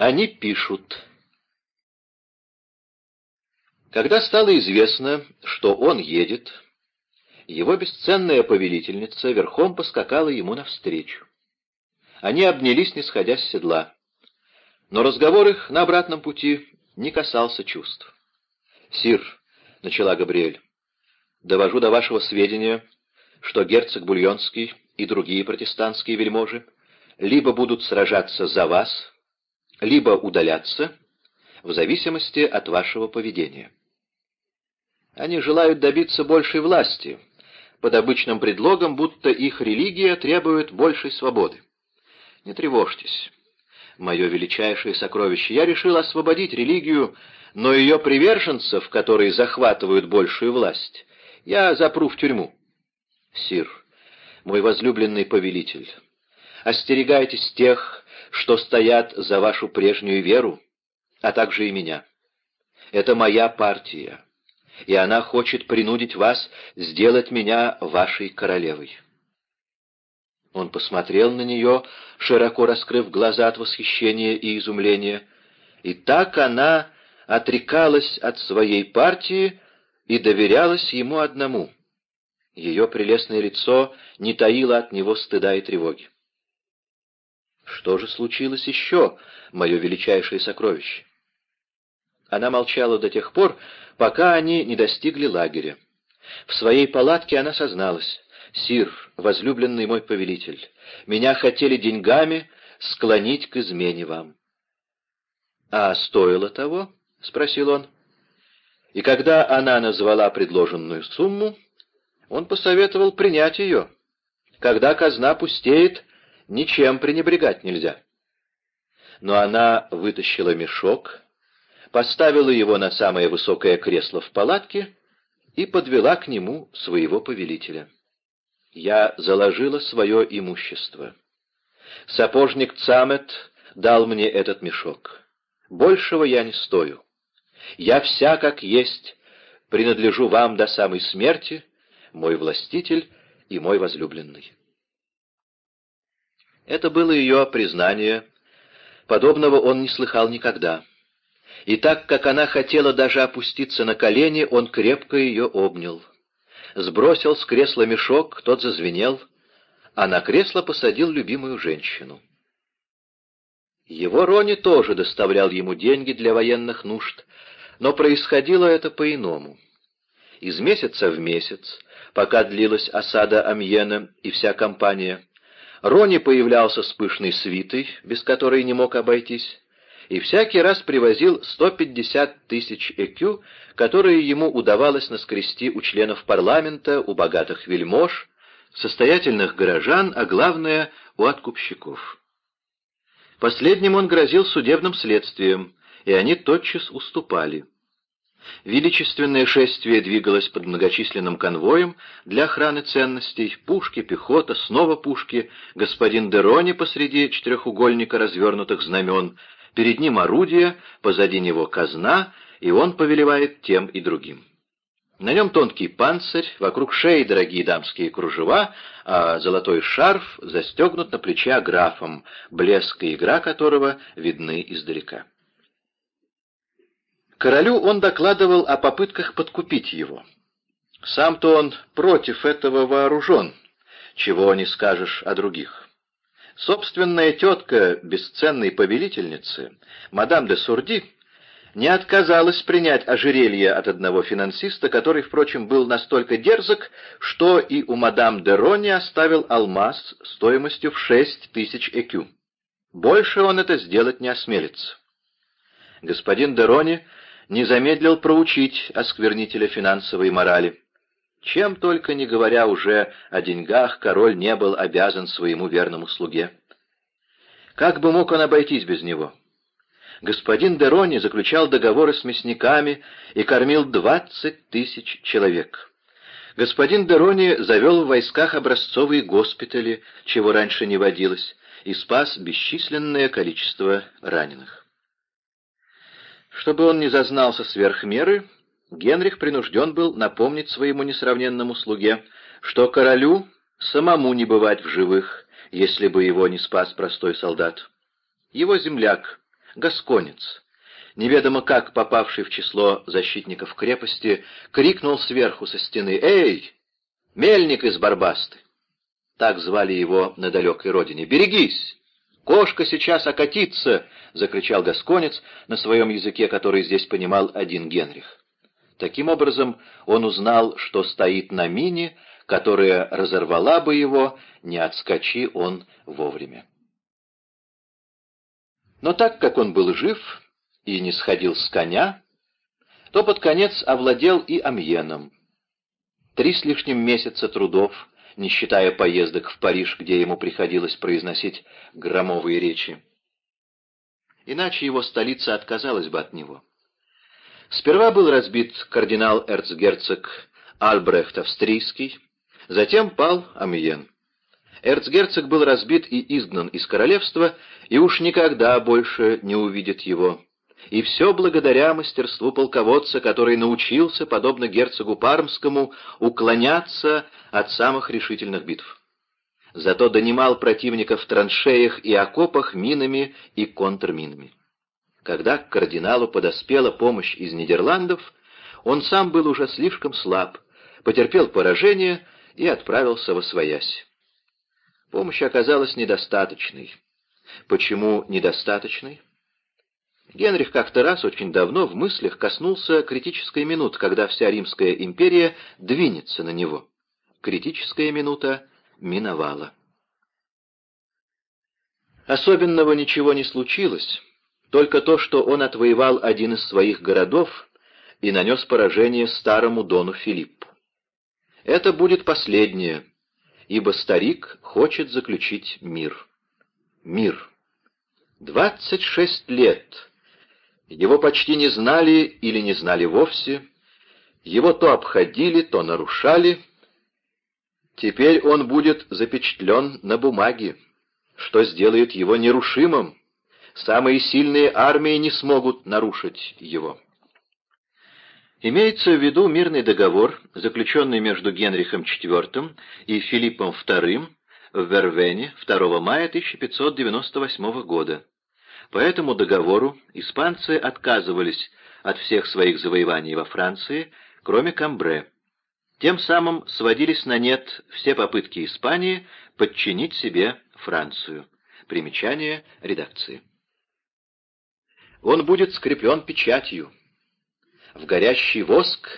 Они пишут. Когда стало известно, что он едет, его бесценная повелительница верхом поскакала ему навстречу. Они обнялись, не сходя с седла. Но разговор их на обратном пути не касался чувств. «Сир», — начала Габриэль, — «довожу до вашего сведения, что герцог Бульонский и другие протестантские вельможи либо будут сражаться за вас, либо удаляться, в зависимости от вашего поведения. Они желают добиться большей власти, под обычным предлогом, будто их религия требует большей свободы. Не тревожьтесь. Мое величайшее сокровище. Я решил освободить религию, но ее приверженцев, которые захватывают большую власть, я запру в тюрьму. Сир, мой возлюбленный повелитель, остерегайтесь тех, что стоят за вашу прежнюю веру, а также и меня. Это моя партия, и она хочет принудить вас сделать меня вашей королевой». Он посмотрел на нее, широко раскрыв глаза от восхищения и изумления, и так она отрекалась от своей партии и доверялась ему одному. Ее прелестное лицо не таило от него стыда и тревоги. Что же случилось еще, мое величайшее сокровище? Она молчала до тех пор, пока они не достигли лагеря. В своей палатке она созналась. «Сир, возлюбленный мой повелитель, меня хотели деньгами склонить к измене вам». «А стоило того?» — спросил он. И когда она назвала предложенную сумму, он посоветовал принять ее. Когда казна пустеет, ничем пренебрегать нельзя. Но она вытащила мешок, поставила его на самое высокое кресло в палатке и подвела к нему своего повелителя. Я заложила свое имущество. Сапожник Цамет дал мне этот мешок. Большего я не стою. Я вся как есть, принадлежу вам до самой смерти, мой властитель и мой возлюбленный. Это было ее признание. Подобного он не слыхал никогда. И так как она хотела даже опуститься на колени, он крепко ее обнял. Сбросил с кресла мешок, тот зазвенел, а на кресло посадил любимую женщину. Его Рони тоже доставлял ему деньги для военных нужд, но происходило это по-иному. Из месяца в месяц, пока длилась осада Амьена и вся компания, Рони появлялся с пышной свитой, без которой не мог обойтись, и всякий раз привозил 150 тысяч ЭКЮ, которые ему удавалось наскрести у членов парламента, у богатых вельмож, состоятельных горожан, а главное — у откупщиков. Последним он грозил судебным следствием, и они тотчас уступали. Величественное шествие двигалось под многочисленным конвоем для охраны ценностей, пушки, пехота, снова пушки, господин Дерони посреди четырехугольника развернутых знамен, перед ним орудие, позади него казна, и он повелевает тем и другим. На нем тонкий панцирь, вокруг шеи дорогие дамские кружева, а золотой шарф застегнут на плече графом, блеск и игра которого видны издалека. Королю он докладывал о попытках подкупить его. Сам-то он против этого вооружен, чего не скажешь о других. Собственная тетка бесценной повелительницы, мадам де Сурди, не отказалась принять ожерелье от одного финансиста, который, впрочем, был настолько дерзок, что и у мадам де Рони оставил алмаз стоимостью в шесть тысяч экю. Больше он это сделать не осмелится. Господин де Рони не замедлил проучить осквернителя финансовой морали. Чем только не говоря уже о деньгах, король не был обязан своему верному слуге. Как бы мог он обойтись без него? Господин Дерони заключал договоры с мясниками и кормил двадцать тысяч человек. Господин Дерони завел в войсках образцовые госпитали, чего раньше не водилось, и спас бесчисленное количество раненых. Чтобы он не зазнался сверх меры, Генрих принужден был напомнить своему несравненному слуге, что королю самому не бывать в живых, если бы его не спас простой солдат. Его земляк, гасконец, неведомо как попавший в число защитников крепости, крикнул сверху со стены «Эй, мельник из Барбасты!» Так звали его на далекой родине. «Берегись! Кошка сейчас окатится!» — закричал гасконец на своем языке, который здесь понимал один Генрих. Таким образом, он узнал, что стоит на мине, которая разорвала бы его, не отскочи он вовремя. Но так как он был жив и не сходил с коня, то под конец овладел и Амьеном. Три с лишним месяца трудов, не считая поездок в Париж, где ему приходилось произносить громовые речи. Иначе его столица отказалась бы от него. Сперва был разбит кардинал-эрцгерцог Альбрехт Австрийский, затем пал Амьен. Эрцгерцог был разбит и изгнан из королевства, и уж никогда больше не увидит его. И все благодаря мастерству полководца, который научился, подобно герцогу Пармскому, уклоняться от самых решительных битв. Зато донимал противников в траншеях и окопах минами и контрминами. Когда к кардиналу подоспела помощь из Нидерландов, он сам был уже слишком слаб, потерпел поражение и отправился во своясь. Помощь оказалась недостаточной. Почему недостаточной? Генрих как-то раз очень давно в мыслях коснулся критической минуты, когда вся Римская империя двинется на него. Критическая минута миновала. Особенного ничего не случилось, только то, что он отвоевал один из своих городов и нанес поражение старому дону Филиппу. Это будет последнее, ибо старик хочет заключить мир. Мир. Двадцать шесть лет. Его почти не знали или не знали вовсе. Его то обходили, то нарушали. Теперь он будет запечатлен на бумаге, что сделает его нерушимым. Самые сильные армии не смогут нарушить его. Имеется в виду мирный договор, заключенный между Генрихом IV и Филиппом II в Вервене 2 мая 1598 года. По этому договору испанцы отказывались от всех своих завоеваний во Франции, кроме Камбре. Тем самым сводились на нет все попытки Испании подчинить себе Францию. Примечание редакции. Он будет скреплен печатью в горящий воск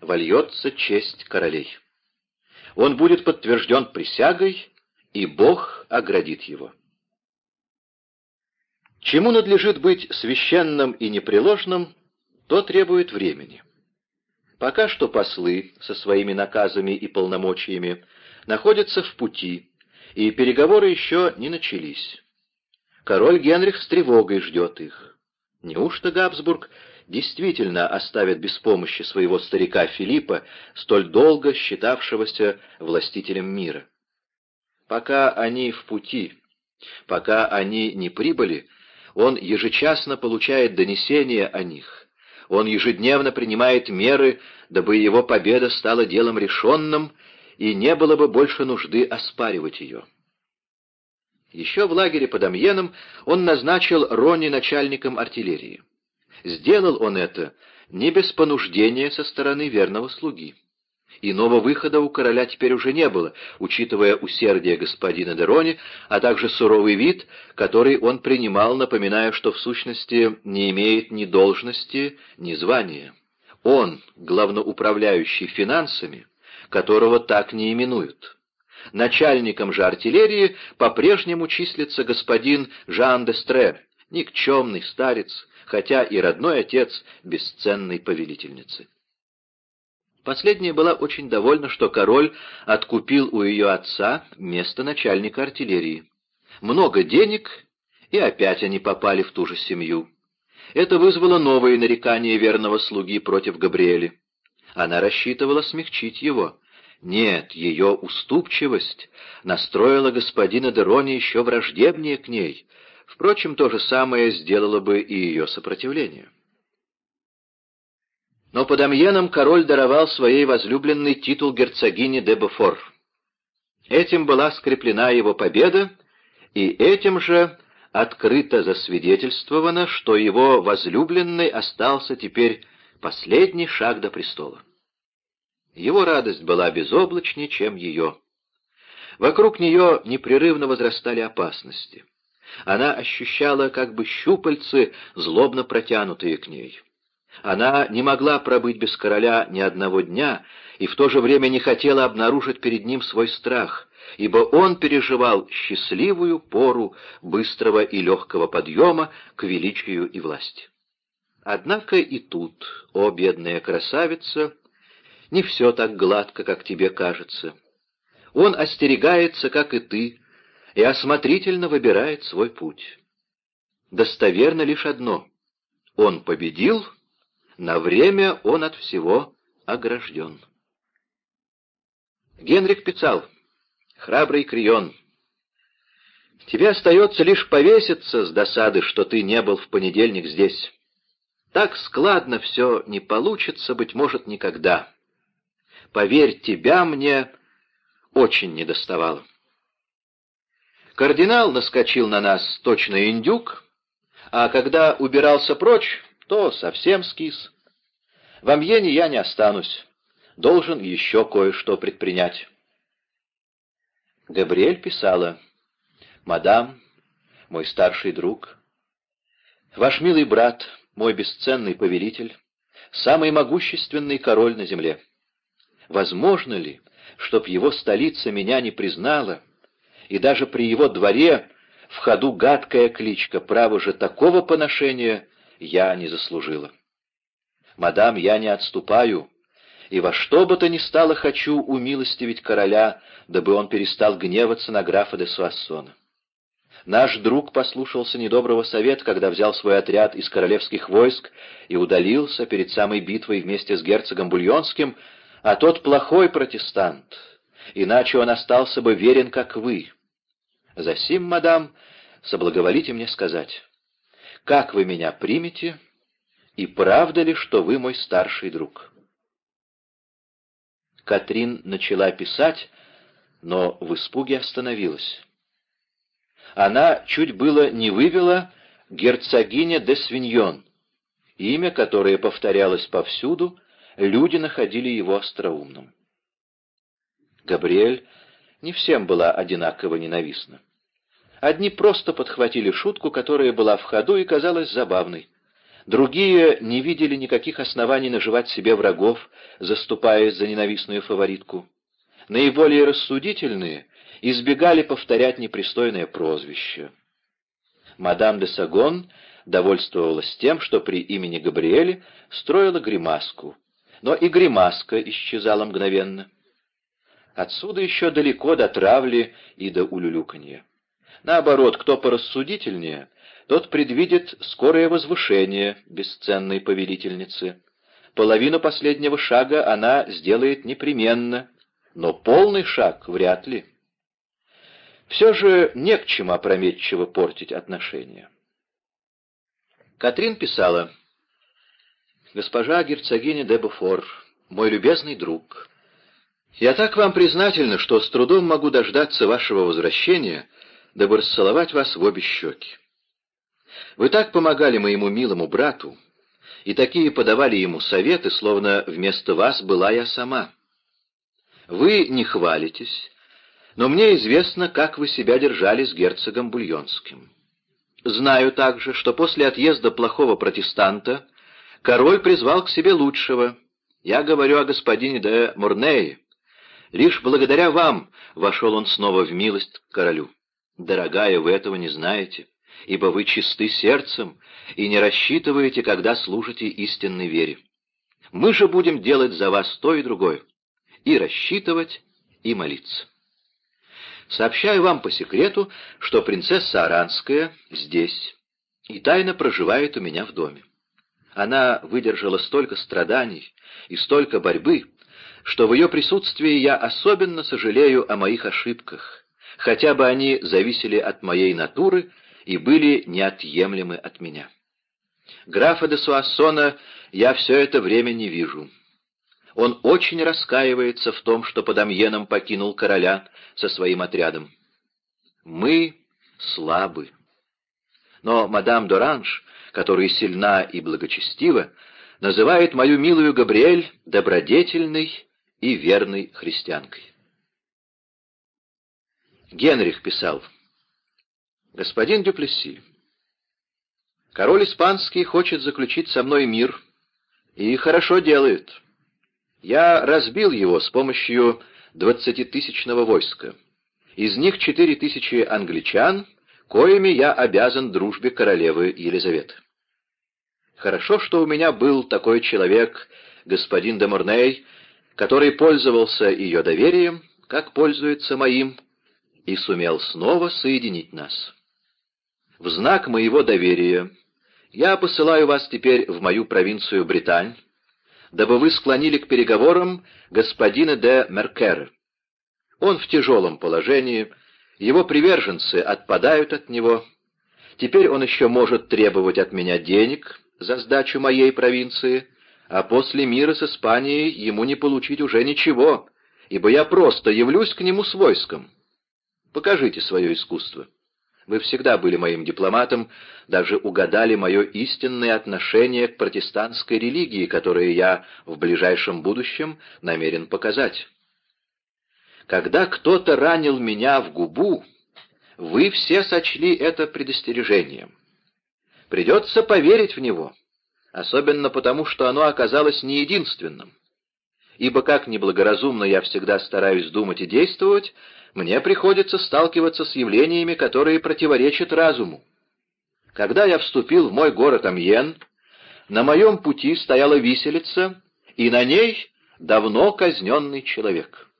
вольется честь королей. Он будет подтвержден присягой, и Бог оградит его. Чему надлежит быть священным и непреложным, то требует времени. Пока что послы со своими наказами и полномочиями находятся в пути, и переговоры еще не начались. Король Генрих с тревогой ждет их. Неужто Габсбург действительно оставит без помощи своего старика Филиппа, столь долго считавшегося властителем мира. Пока они в пути, пока они не прибыли, он ежечасно получает донесения о них, он ежедневно принимает меры, дабы его победа стала делом решенным, и не было бы больше нужды оспаривать ее. Еще в лагере под Амьеном он назначил Рони начальником артиллерии. Сделал он это не без понуждения со стороны верного слуги. Иного выхода у короля теперь уже не было, учитывая усердие господина Дерони, а также суровый вид, который он принимал, напоминая, что в сущности не имеет ни должности, ни звания. Он, главноуправляющий финансами, которого так не именуют. Начальником же артиллерии по-прежнему числится господин Жан де Стре, никчемный старец, хотя и родной отец бесценной повелительницы. Последняя была очень довольна, что король откупил у ее отца место начальника артиллерии. Много денег, и опять они попали в ту же семью. Это вызвало новые нарекания верного слуги против Габриэли. Она рассчитывала смягчить его. Нет, ее уступчивость настроила господина Дерони еще враждебнее к ней, Впрочем, то же самое сделало бы и ее сопротивление. Но под Амьеном король даровал своей возлюбленной титул герцогини де Бофор. Этим была скреплена его победа, и этим же открыто засвидетельствовано, что его возлюбленный остался теперь последний шаг до престола. Его радость была безоблачнее, чем ее. Вокруг нее непрерывно возрастали опасности. Она ощущала как бы щупальцы, злобно протянутые к ней. Она не могла пробыть без короля ни одного дня и в то же время не хотела обнаружить перед ним свой страх, ибо он переживал счастливую пору быстрого и легкого подъема к величию и власти. Однако и тут, о бедная красавица, не все так гладко, как тебе кажется. Он остерегается, как и ты, и осмотрительно выбирает свой путь. Достоверно лишь одно — он победил, на время он от всего огражден. Генрих писал, храбрый Крион, тебе остается лишь повеситься с досады, что ты не был в понедельник здесь. Так складно все не получится, быть может, никогда. Поверь, тебя мне очень недоставало. Кардинал наскочил на нас точно индюк, а когда убирался прочь, то совсем скис. В Амьене я не останусь, должен еще кое-что предпринять. Габриэль писала, «Мадам, мой старший друг, ваш милый брат, мой бесценный повелитель, самый могущественный король на земле. Возможно ли, чтоб его столица меня не признала, и даже при его дворе в ходу гадкая кличка, право же такого поношения я не заслужила. Мадам, я не отступаю, и во что бы то ни стало хочу умилостивить короля, дабы он перестал гневаться на графа де Суассона. Наш друг послушался недоброго совета, когда взял свой отряд из королевских войск и удалился перед самой битвой вместе с герцогом Бульонским, а тот плохой протестант, иначе он остался бы верен, как вы. Засим, мадам, соблаговолите мне сказать, как вы меня примете, и правда ли, что вы мой старший друг?» Катрин начала писать, но в испуге остановилась. Она чуть было не вывела герцогиня де Свиньон, имя, которое повторялось повсюду, люди находили его остроумным. Габриэль не всем была одинаково ненавистна. Одни просто подхватили шутку, которая была в ходу и казалась забавной. Другие не видели никаких оснований наживать себе врагов, заступаясь за ненавистную фаворитку. Наиболее рассудительные избегали повторять непристойное прозвище. Мадам де Сагон довольствовалась тем, что при имени Габриэля строила гримаску, но и гримаска исчезала мгновенно. Отсюда еще далеко до травли и до улюлюканья. Наоборот, кто порассудительнее, тот предвидит скорое возвышение бесценной повелительницы. Половину последнего шага она сделает непременно, но полный шаг вряд ли. Все же не к чему опрометчиво портить отношения. Катрин писала, «Госпожа герцогиня де Буфор, мой любезный друг, я так вам признательна, что с трудом могу дождаться вашего возвращения, дабы расцеловать вас в обе щеки. Вы так помогали моему милому брату, и такие подавали ему советы, словно вместо вас была я сама. Вы не хвалитесь, но мне известно, как вы себя держали с герцогом Бульонским. Знаю также, что после отъезда плохого протестанта король призвал к себе лучшего. Я говорю о господине де Мурнее. Лишь благодаря вам вошел он снова в милость к королю. Дорогая, вы этого не знаете, ибо вы чисты сердцем и не рассчитываете, когда служите истинной вере. Мы же будем делать за вас то и другое, и рассчитывать, и молиться. Сообщаю вам по секрету, что принцесса Аранская здесь и тайно проживает у меня в доме. Она выдержала столько страданий и столько борьбы, что в ее присутствии я особенно сожалею о моих ошибках, хотя бы они зависели от моей натуры и были неотъемлемы от меня. Графа де Суассона я все это время не вижу. Он очень раскаивается в том, что под Амьеном покинул короля со своим отрядом. Мы слабы. но мадам Доранж, которая сильна и благочестива, называет мою милую Габриэль добродетельной и верной христианкой. Генрих писал, «Господин Дюплесси, король испанский хочет заключить со мной мир, и хорошо делает. Я разбил его с помощью двадцатитысячного войска. Из них четыре тысячи англичан, коими я обязан дружбе королевы Елизаветы. Хорошо, что у меня был такой человек, господин де Морней, который пользовался ее доверием, как пользуется моим, и сумел снова соединить нас. В знак моего доверия я посылаю вас теперь в мою провинцию Британь, дабы вы склонили к переговорам господина де Меркера. Он в тяжелом положении, его приверженцы отпадают от него. Теперь он еще может требовать от меня денег за сдачу моей провинции, а после мира с Испанией ему не получить уже ничего, ибо я просто явлюсь к нему с войском. Покажите свое искусство. Вы всегда были моим дипломатом, даже угадали мое истинное отношение к протестантской религии, которое я в ближайшем будущем намерен показать. Когда кто-то ранил меня в губу, вы все сочли это предостережением. Придется поверить в него, особенно потому, что оно оказалось не единственным. Ибо как неблагоразумно я всегда стараюсь думать и действовать, мне приходится сталкиваться с явлениями, которые противоречат разуму. Когда я вступил в мой город Амьен, на моем пути стояла виселица, и на ней давно казненный человек.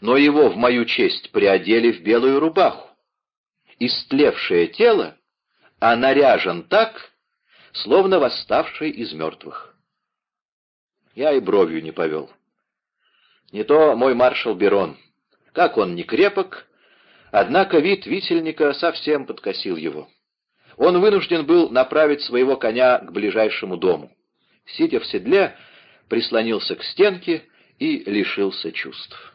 Но его в мою честь приодели в белую рубаху. Истлевшее тело, а наряжен так, словно восставший из мертвых. Я и бровью не повел. Не то мой маршал Берон — как он не крепок, однако вид висельника совсем подкосил его. Он вынужден был направить своего коня к ближайшему дому. Сидя в седле, прислонился к стенке и лишился чувств.